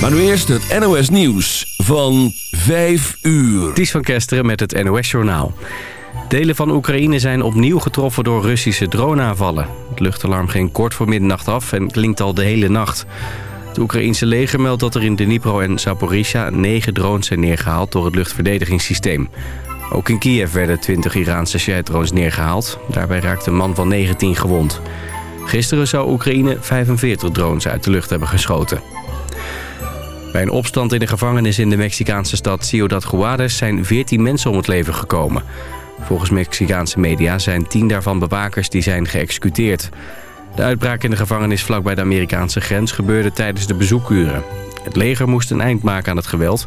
Maar nu eerst het NOS Nieuws van 5 uur. Ties van Kesteren met het NOS Journaal. Delen van Oekraïne zijn opnieuw getroffen door Russische droneaanvallen. Het luchtalarm ging kort voor middernacht af en klinkt al de hele nacht. Het Oekraïense leger meldt dat er in Dnipro en Zaporizhia negen drones zijn neergehaald door het luchtverdedigingssysteem. Ook in Kiev werden 20 Iraanse strijdrones neergehaald. Daarbij raakte een man van 19 gewond. Gisteren zou Oekraïne 45 drones uit de lucht hebben geschoten. Bij een opstand in de gevangenis in de Mexicaanse stad Ciudad Juárez zijn 14 mensen om het leven gekomen. Volgens Mexicaanse media zijn 10 daarvan bewakers die zijn geëxecuteerd. De uitbraak in de gevangenis vlakbij de Amerikaanse grens gebeurde tijdens de bezoekuren. Het leger moest een eind maken aan het geweld.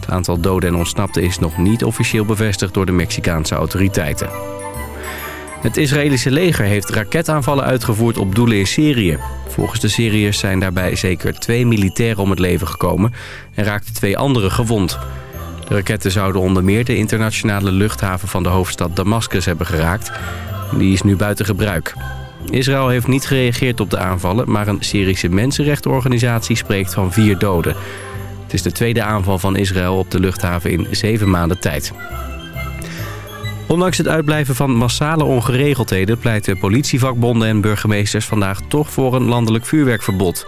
Het aantal doden en ontsnapten is nog niet officieel bevestigd door de Mexicaanse autoriteiten. Het Israëlische leger heeft raketaanvallen uitgevoerd op doelen in Syrië. Volgens de Syriërs zijn daarbij zeker twee militairen om het leven gekomen... en raakten twee anderen gewond. De raketten zouden onder meer de internationale luchthaven van de hoofdstad Damascus hebben geraakt. Die is nu buiten gebruik. Israël heeft niet gereageerd op de aanvallen... maar een Syrische mensenrechtenorganisatie spreekt van vier doden. Het is de tweede aanval van Israël op de luchthaven in zeven maanden tijd. Ondanks het uitblijven van massale ongeregeldheden... pleiten politievakbonden en burgemeesters vandaag toch voor een landelijk vuurwerkverbod.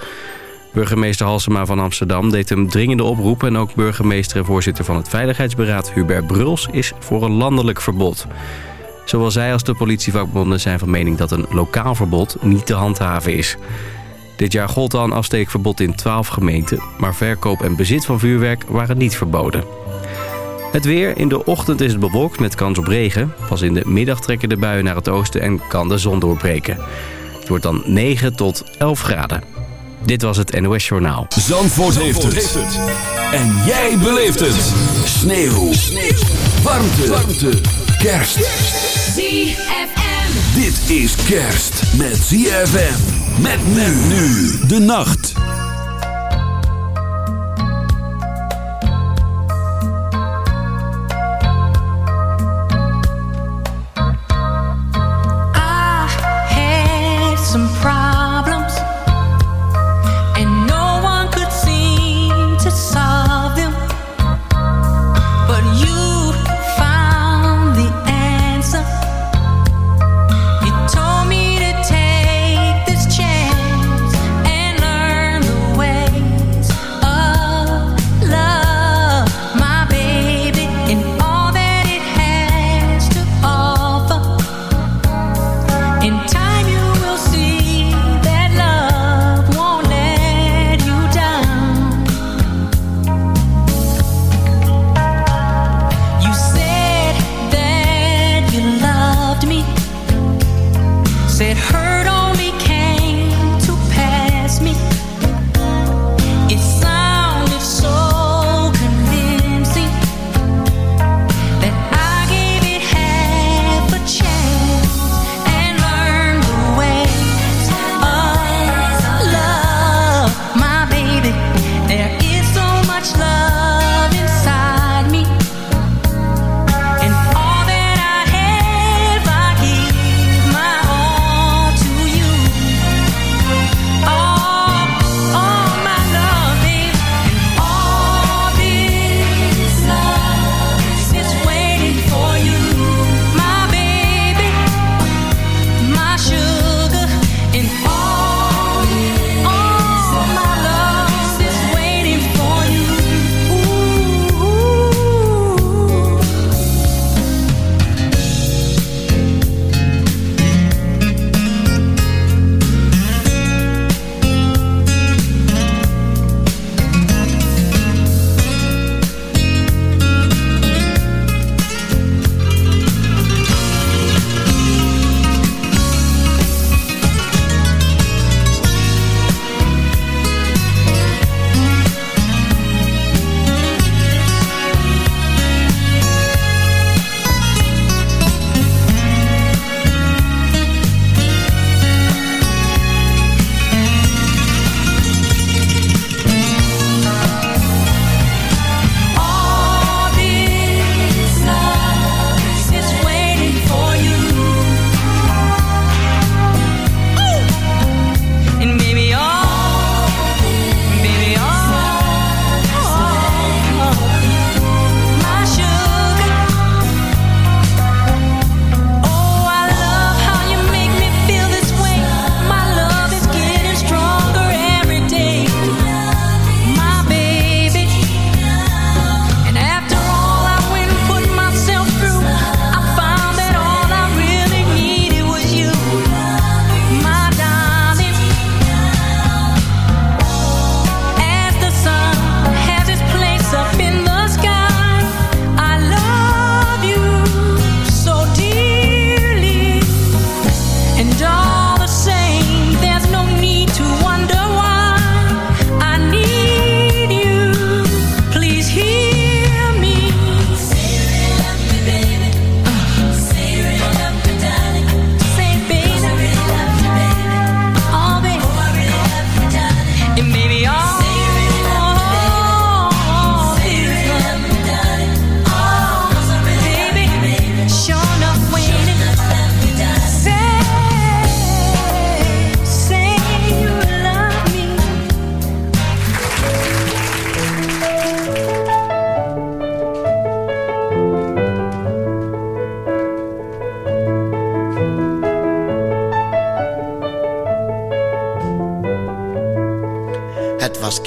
Burgemeester Halsema van Amsterdam deed een dringende oproep... en ook burgemeester en voorzitter van het Veiligheidsberaad Hubert Bruls is voor een landelijk verbod. Zowel zij als de politievakbonden zijn van mening dat een lokaal verbod niet te handhaven is. Dit jaar gold al een afsteekverbod in 12 gemeenten... maar verkoop en bezit van vuurwerk waren niet verboden. Het weer. In de ochtend is het bewolkt met kans op regen. Pas in de middag trekken de buien naar het oosten en kan de zon doorbreken. Het wordt dan 9 tot 11 graden. Dit was het NOS Journaal. Zandvoort, heeft, het. En jij beleeft het. Sneeuw. Sneeuw. Warmte. Warmte. Kerst. ZFM. Dit is kerst met ZFM. Met men nu. De nacht.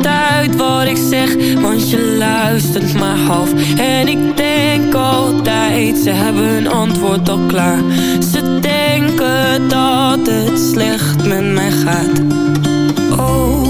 Het uit wat ik zeg Want je luistert maar half. En ik denk altijd Ze hebben een antwoord al klaar. Ze denken dat het slecht met mij gaat. Oh,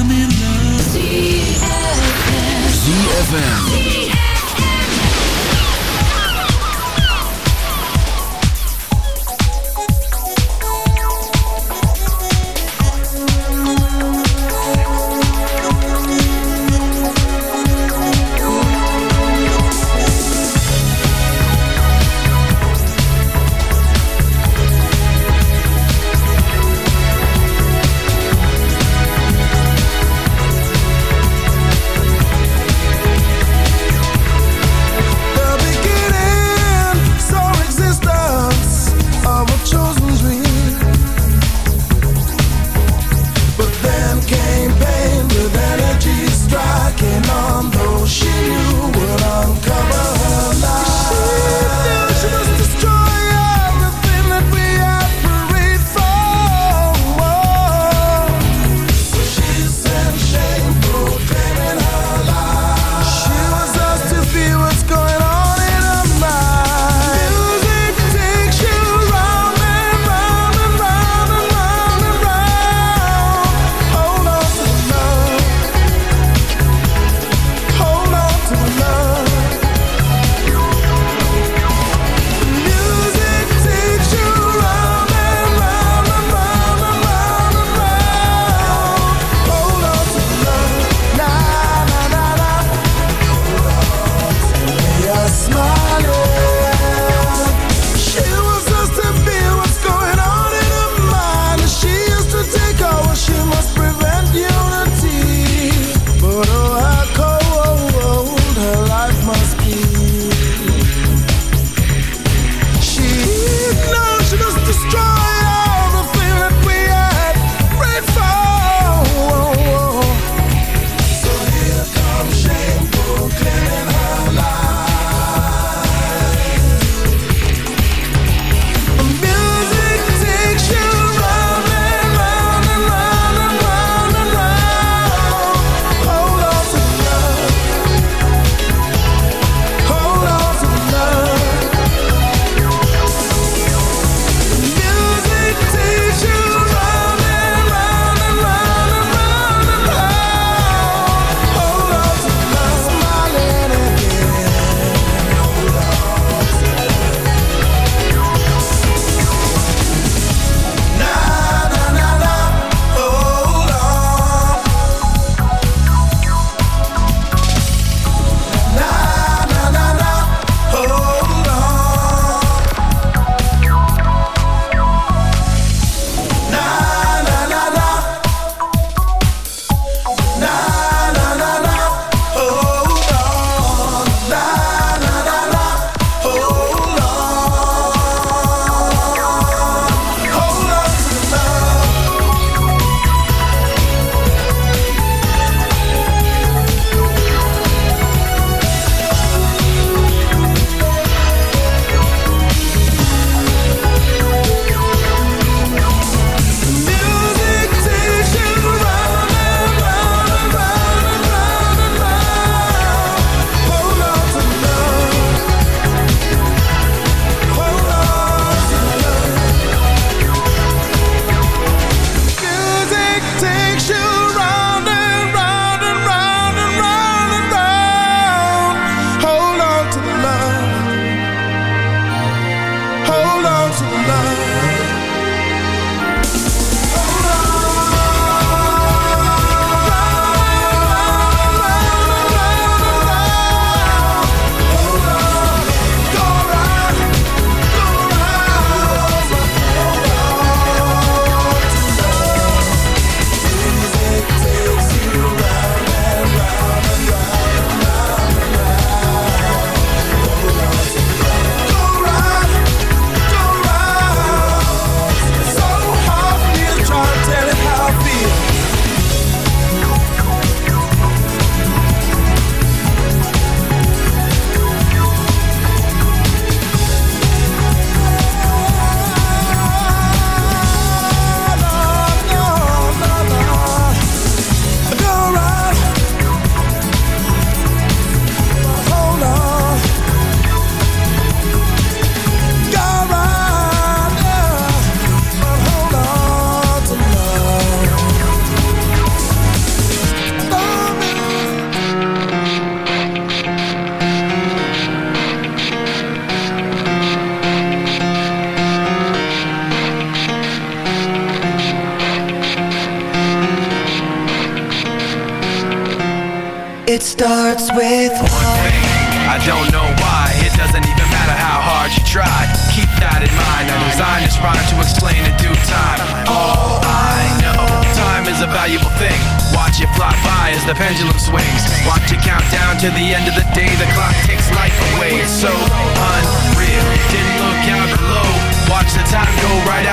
I'm in love. ZFM. ZFM.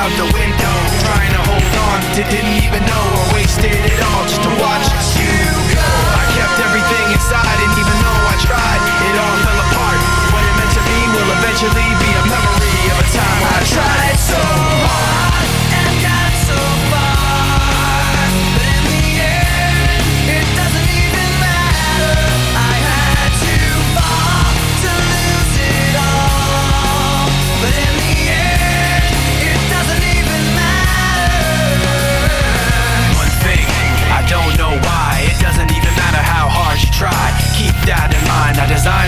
Out the window. Trying to hold on, didn't even know I wasted it all just to watch you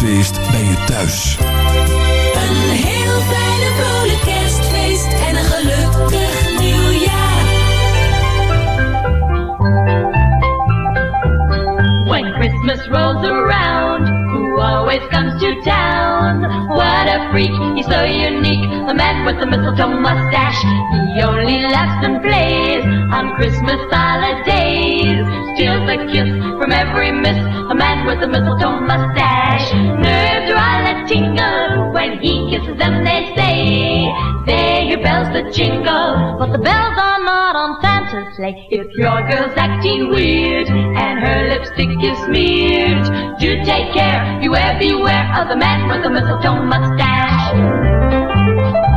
kerstfeest bij je thuis. Een heel fijne vrolijk kerstfeest en een gelukkig nieuwjaar. When Christmas rolls around, who always comes to town? What a freak, he's so unique, the man with the mistletoe mustache. He only laughs and plays on Christmas holidays. Steals a kiss from every miss, a man with a mistletoe If your girl's acting weird and her lipstick is smeared, do take care, beware, beware of the man with the mistletoe mustache.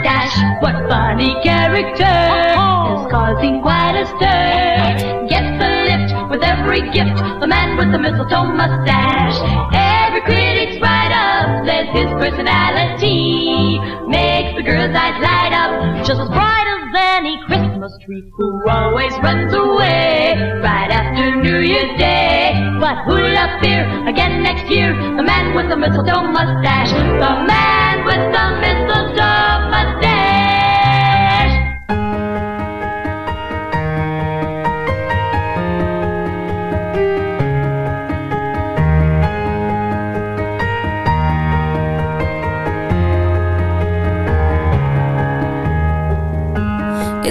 Mustache. What funny character uh-huh. is causing quite a stir? Gets the lift with every gift, the man with the mistletoe mustache. Every critic's write up says his personality makes the girls' eyes light up, just as bright as any Christmas tree. Who always runs away right after New Year's Day. But who'll appear again next year? The man with the mistletoe mustache. The man with the mistletoe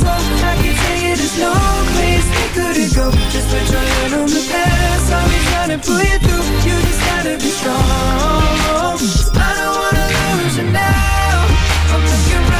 so I no place we couldn't go. Just put your hand on the past. Trying to pull you through. You just gotta be strong. I don't wanna lose you now. I'm looking right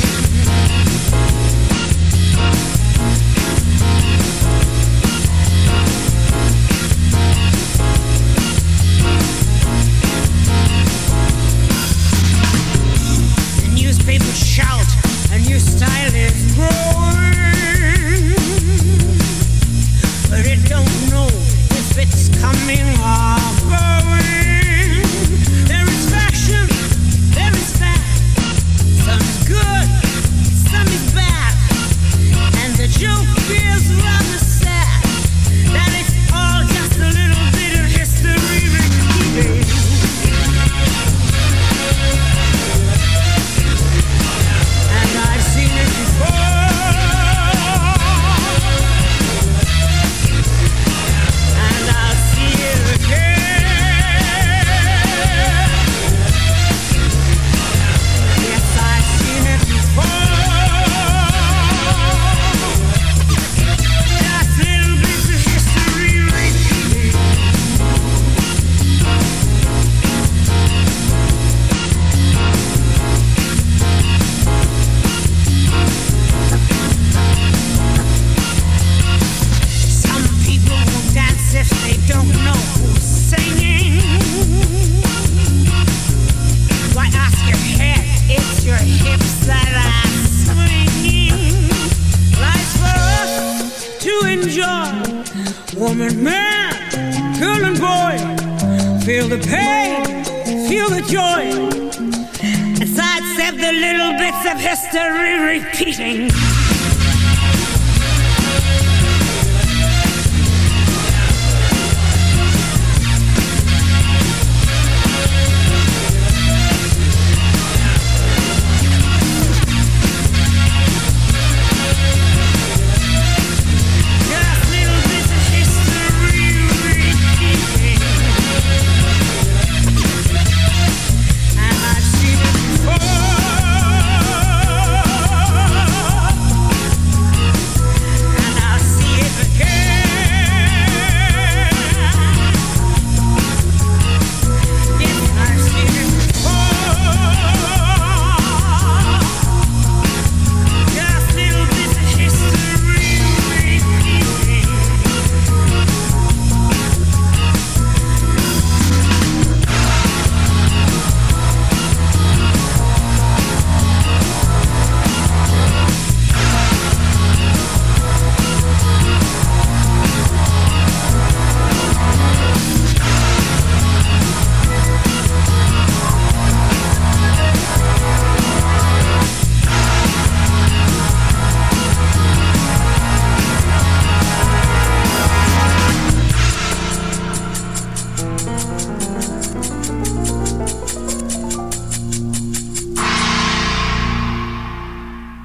Repeating.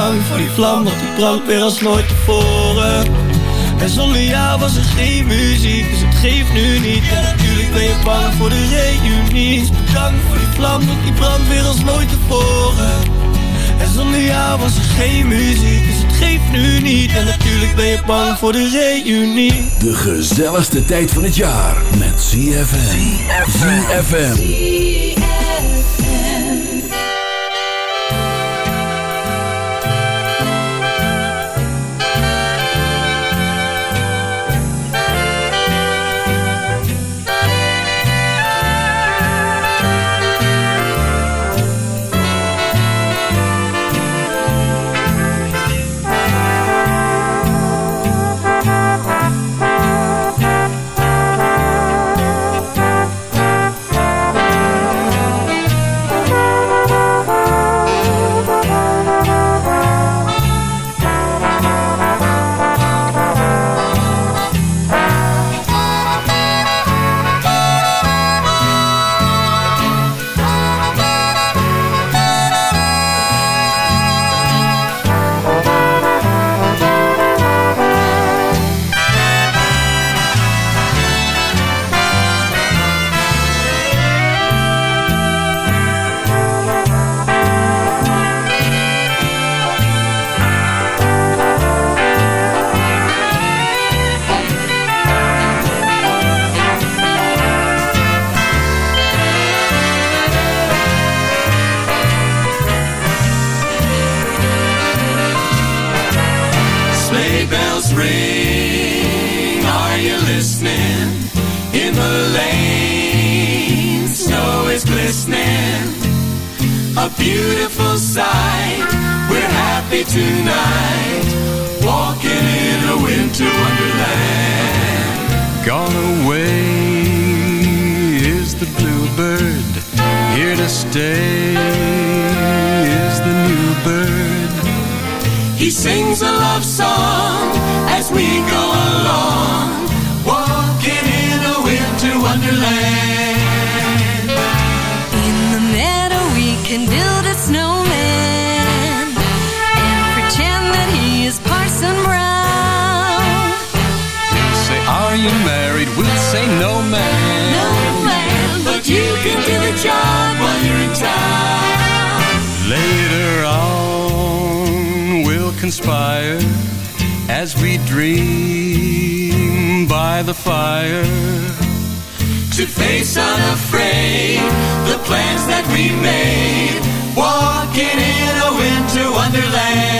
Bedankt voor die vlam, want die brandt weer als nooit tevoren. En zonder jou was er geen muziek, dus het geeft nu niet. En natuurlijk ben je bang voor de reunie. Bedankt voor die vlam, want die brandt weer als nooit tevoren. En zonder jou was er geen muziek, dus het geeft nu niet. En natuurlijk ben je bang voor de reunie. De gezelligste tijd van het jaar met ZFM. ZFM. man.